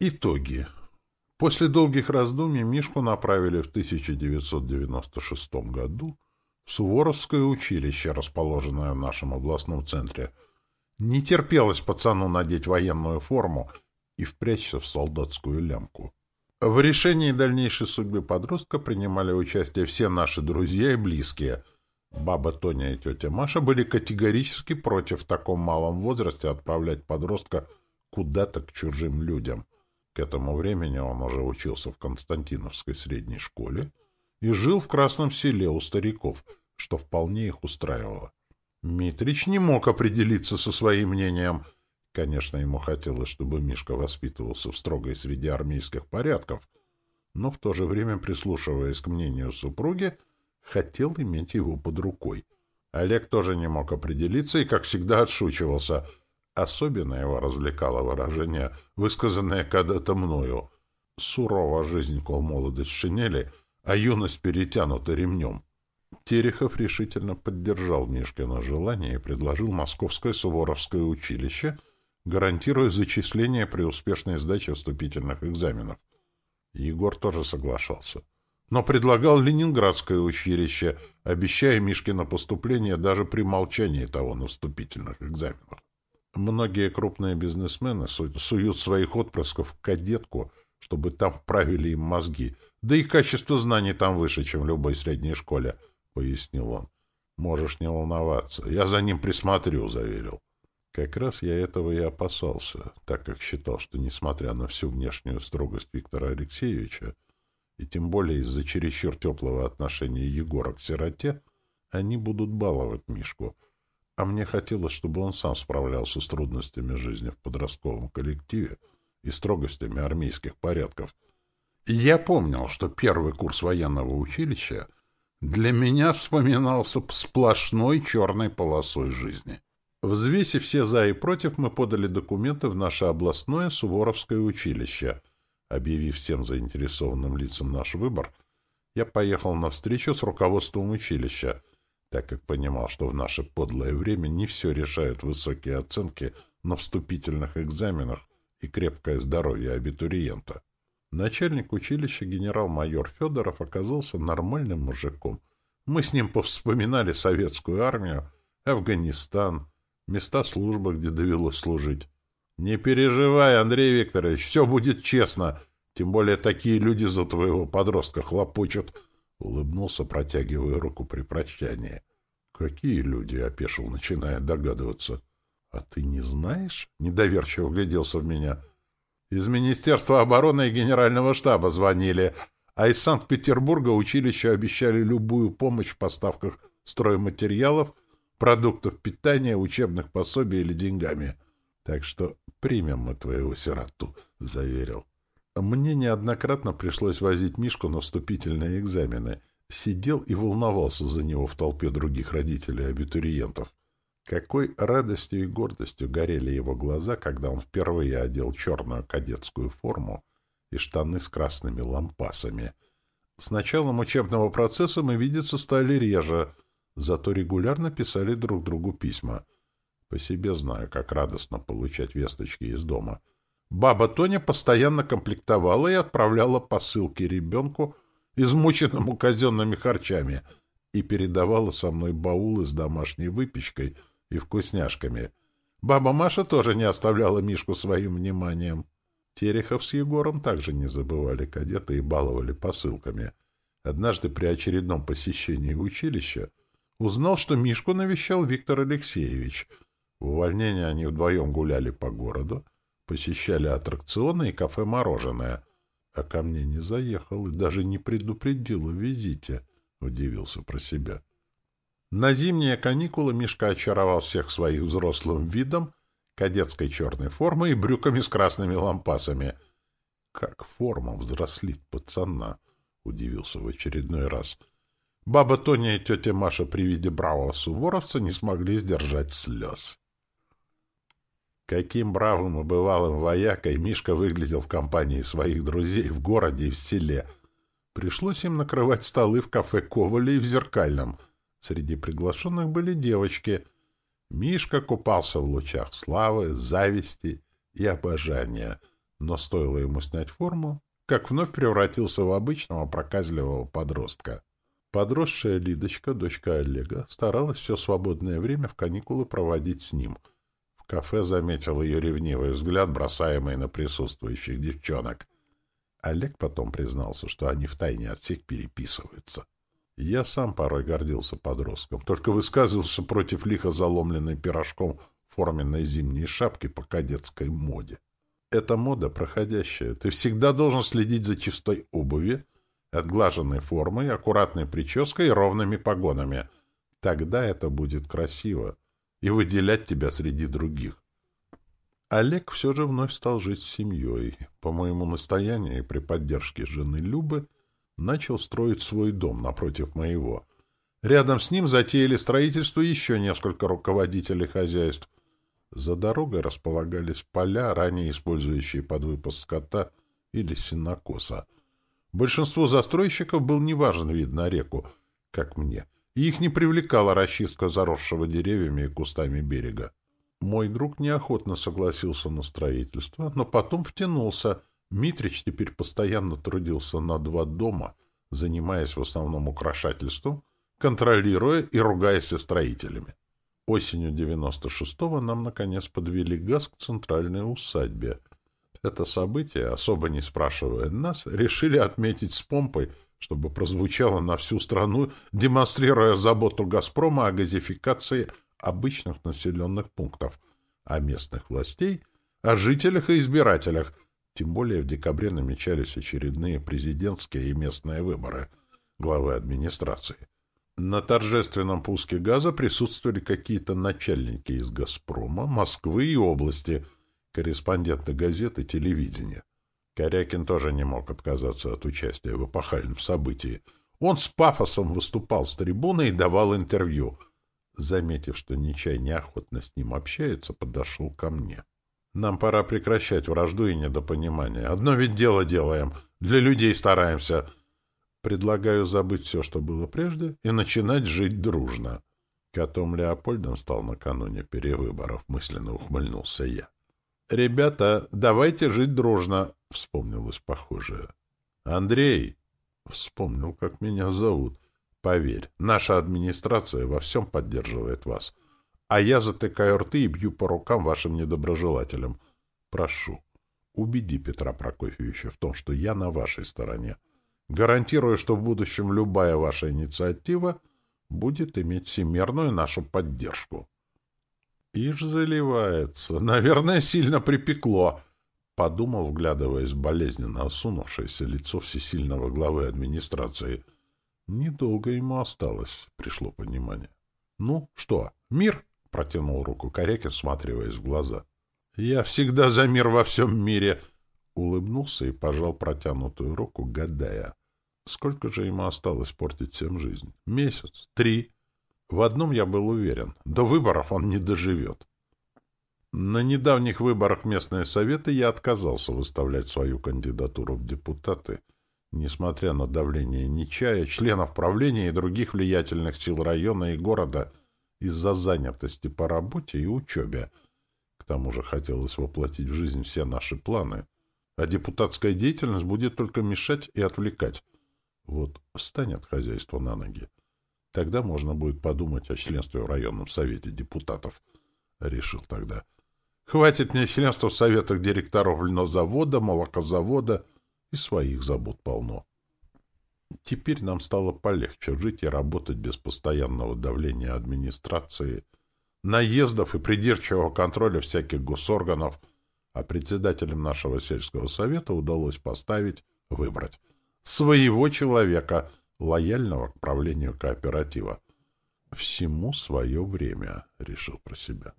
Итоги. После долгих раздумий Мишку направили в 1996 году в Суворовское училище, расположенное в нашем областном центре. Не терпелось пацану надеть военную форму и впрячься в солдатскую лямку. В решении дальнейшей судьбы подростка принимали участие все наши друзья и близкие. Баба Тоня и тетя Маша были категорически против в таком малом возрасте отправлять подростка куда-то к чужим людям. К этому времени он уже учился в Константиновской средней школе и жил в Красном селе у стариков, что вполне их устраивало. Митрич не мог определиться со своим мнением — Конечно, ему хотелось, чтобы Мишка воспитывался в строгой среде армейских порядков, но в то же время, прислушиваясь к мнению супруги, хотел иметь его под рукой. Олег тоже не мог определиться и, как всегда, отшучивался. Особенно его развлекало выражение, высказанное когда-то мною. «Сурова жизнь, кол молодость в шинели, а юность перетянута ремнем». Терехов решительно поддержал Мишкино желание и предложил Московское Суворовское училище — гарантируя зачисление при успешной сдаче вступительных экзаменов. Егор тоже соглашался. Но предлагал Ленинградское училище, обещая Мишкино поступление даже при молчании того на вступительных экзаменах. Многие крупные бизнесмены суют своих отпрысков в кадетку, чтобы там вправили им мозги. Да и качество знаний там выше, чем в любой средней школе, — пояснил он. — Можешь не волноваться. Я за ним присмотрю, — заверил. Как раз я этого и опасался, так как считал, что, несмотря на всю внешнюю строгость Виктора Алексеевича, и тем более из-за чересчур теплого отношения Егора к сироте, они будут баловать Мишку, а мне хотелось, чтобы он сам справлялся с трудностями жизни в подростковом коллективе и строгостями армейских порядков. И я помнил, что первый курс военного училища для меня вспоминался сплошной черной полосой жизни — Взвесив все «за» и «против», мы подали документы в наше областное Суворовское училище. Объявив всем заинтересованным лицам наш выбор, я поехал на встречу с руководством училища, так как понимал, что в наше подлое время не все решают высокие оценки на вступительных экзаменах и крепкое здоровье абитуриента. Начальник училища генерал-майор Федоров оказался нормальным мужиком. Мы с ним повспоминали советскую армию, Афганистан, места службы, где довелось служить. Не переживай, Андрей Викторович, все будет честно. Тем более такие люди за твоего подростка хлопочут. Улыбнулся, протягивая руку при прощании. Какие люди, опешил, начиная догадываться. А ты не знаешь? Недоверчиво гляделся в меня. Из Министерства обороны и Генерального штаба звонили, а из Санкт-Петербурга училищу обещали любую помощь в поставках стройматериалов — продуктов питания, учебных пособий или деньгами. Так что примем мы твоего сироту, — заверил. Мне неоднократно пришлось возить Мишку на вступительные экзамены. Сидел и волновался за него в толпе других родителей и абитуриентов. Какой радостью и гордостью горели его глаза, когда он впервые одел черную кадетскую форму и штаны с красными лампасами. С началом учебного процесса мы видеться стали реже — зато регулярно писали друг другу письма. По себе знаю, как радостно получать весточки из дома. Баба Тоня постоянно комплектовала и отправляла посылки ребенку, измученному казенными харчами, и передавала со мной баулы с домашней выпечкой и вкусняшками. Баба Маша тоже не оставляла Мишку своим вниманием. Терехов с Егором также не забывали кадеты и баловали посылками. Однажды при очередном посещении училища Узнал, что Мишку навещал Виктор Алексеевич. В увольнение они вдвоем гуляли по городу, посещали аттракционы и кафе-мороженое. А ко мне не заехал и даже не предупредил о визите, — удивился про себя. На зимние каникулы Мишка очаровал всех своих взрослым видом, кадетской черной формой и брюками с красными лампасами. Как форма взрослит пацана, — удивился в очередной раз. Баба Тоня и тетя Маша при виде бравого суворовца не смогли сдержать слез. Каким бравым и бывалым воякой Мишка выглядел в компании своих друзей в городе и в селе. Пришлось им накрывать столы в кафе Коваля и в Зеркальном. Среди приглашенных были девочки. Мишка купался в лучах славы, зависти и обожания. Но стоило ему снять форму, как вновь превратился в обычного проказливого подростка. Подросшая Лидочка, дочка Олега, старалась все свободное время в каникулы проводить с ним. Кафе заметил ее ревнивый взгляд, бросаемый на присутствующих девчонок. Олег потом признался, что они втайне от всех переписываются. Я сам порой гордился подростком, только высказывался против лихо заломленной пирожком форменной зимней шапки по кадетской моде. Эта мода проходящая. Ты всегда должен следить за чистой обуви, отглаженной формой, аккуратной прической и ровными погонами. Тогда это будет красиво и выделять тебя среди других. Олег все же вновь стал жить с семьей. По моему настоянию и при поддержке жены Любы начал строить свой дом напротив моего. Рядом с ним затеяли строительство еще несколько руководителей хозяйств. За дорогой располагались поля, ранее использующие под выпуск скота или сенокоса. Большинству застройщиков был неважен вид на реку, как мне, и их не привлекала расчистка заросшего деревьями и кустами берега. Мой друг неохотно согласился на строительство, но потом втянулся. Митрич теперь постоянно трудился на два дома, занимаясь в основном украшательством, контролируя и ругаясь со строителями. Осенью 96-го нам, наконец, подвели газ к центральной усадьбе. Это событие, особо не спрашивая нас, решили отметить с помпой, чтобы прозвучало на всю страну, демонстрируя заботу «Газпрома» о газификации обычных населенных пунктов, о местных властей, о жителях и избирателях, тем более в декабре намечались очередные президентские и местные выборы главы администрации. На торжественном пуске газа присутствовали какие-то начальники из «Газпрома», Москвы и области, корреспонденты газет и телевидения. Корякин тоже не мог отказаться от участия в эпохальном событии. Он с пафосом выступал с трибуны и давал интервью — заметив, что Нечай неохотно с ним общается, подошел ко мне. «Нам пора прекращать вражду и недопонимание. Одно ведь дело делаем. Для людей стараемся. Предлагаю забыть все, что было прежде, и начинать жить дружно». Котом Леопольдом стал накануне перевыборов, мысленно ухмыльнулся я. «Ребята, давайте жить дружно», — вспомнилось похожее. «Андрей», — вспомнил, как меня зовут, — Поверь, наша администрация во всем поддерживает вас. А я затыкаю рты и бью по рукам вашим недоброжелателям. Прошу, убеди Петра Прокофьевича в том, что я на вашей стороне. Гарантирую, что в будущем любая ваша инициатива будет иметь всемерную нашу поддержку. Ишь заливается. Наверное, сильно припекло. Подумал, вглядываясь в болезненно осунувшееся лицо всесильного главы администрации — Недолго ему осталось, пришло понимание. — Ну, что, мир? — протянул руку Корякин, всматриваясь в глаза. — Я всегда за мир во всем мире! — улыбнулся и пожал протянутую руку, гадая. Сколько же ему осталось портить всем жизнь? Месяц? Три? В одном я был уверен. До выборов он не доживет. На недавних выборах местные советы я отказался выставлять свою кандидатуру в депутаты — Несмотря на давление Нечая, членов правления и других влиятельных сил района и города из-за занятости по работе и учебе. К тому же хотелось воплотить в жизнь все наши планы. А депутатская деятельность будет только мешать и отвлекать. Вот встанет хозяйство на ноги. Тогда можно будет подумать о членстве в районном совете депутатов. Решил тогда. Хватит мне членства в советах директоров льнозавода, молокозавода — и своих забот полно. Теперь нам стало полегче жить и работать без постоянного давления администрации, наездов и придирчивого контроля всяких госорганов, а председателем нашего сельского совета удалось поставить, выбрать своего человека, лояльного к правлению кооператива. Всему свое время, решил про себя.